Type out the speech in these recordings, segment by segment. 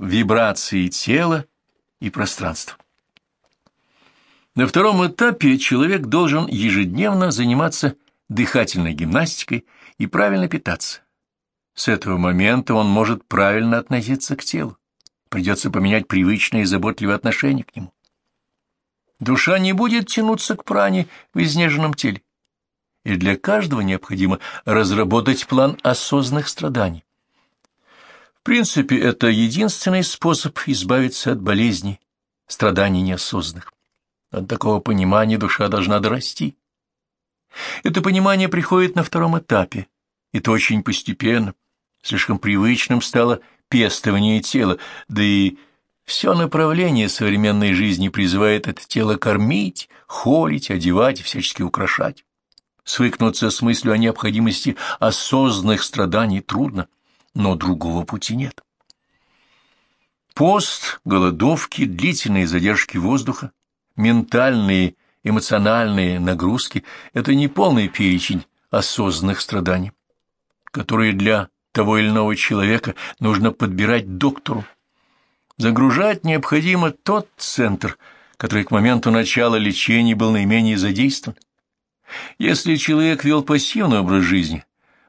вибрации тела и пространства. На втором этапе человек должен ежедневно заниматься дыхательной гимнастикой и правильно питаться. С этого момента он может правильно относиться к телу. Придется поменять привычное и заботливое отношение к нему. Душа не будет тянуться к пране в изнеженном теле. И для каждого необходимо разработать план осознанных страданий. Принципе, это единственный способ избавиться от болезней, страданий неосознанных. От такого понимания душа должна дорасти. Это понимание приходит на втором этапе, и то очень постепенно. Слишком привычным стало пестование тела, да и все направление современной жизни призывает это тело кормить, холить, одевать и всячески украшать. Свыкнуться с мыслью о необходимости осознанных страданий трудно, но другого пути нет. Пост, голодовки, длительные задержки воздуха, ментальные, эмоциональные нагрузки – это не полный перечень осознанных страданий, которые для того или иного человека нужно подбирать доктору. Загружать необходимо тот центр, который к моменту начала лечения был наименее задействован. Если человек вел пассивный образ жизни,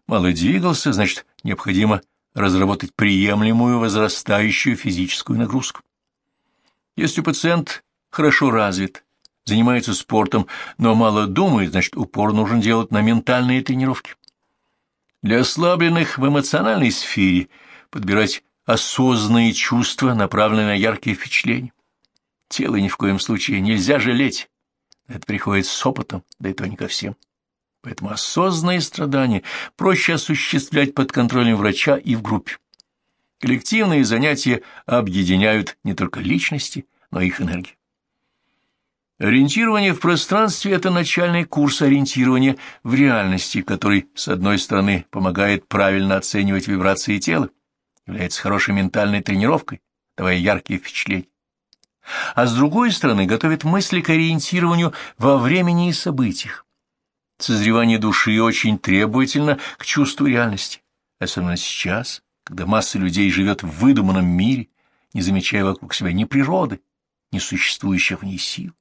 мало двигался, значит, необходимо разработать приемлемую возрастающую физическую нагрузку. Если пациент хорошо развит, занимается спортом, но мало думает, значит, упор нужно делать на ментальные тренировки. Для ослабленных в эмоциональной сфере подбирать осознанные чувства, направленные на яркие впечатления. Тело ни в коем случае нельзя жалеть. Это приходит с опытом, да и то не ко всем. Поэтому осознанные страдания проще осуществлять под контролем врача и в группе. Коллективные занятия объединяют не только личности, но и их энергию. Ориентирование в пространстве – это начальный курс ориентирования в реальности, который, с одной стороны, помогает правильно оценивать вибрации тела, является хорошей ментальной тренировкой, давая яркие впечатления, а с другой стороны, готовит мысли к ориентированию во времени и событиях. Созревание души очень требовательно к чувству реальности, особенно сейчас, когда масса людей живет в выдуманном мире, не замечая вокруг себя ни природы, ни существующих в ней сил.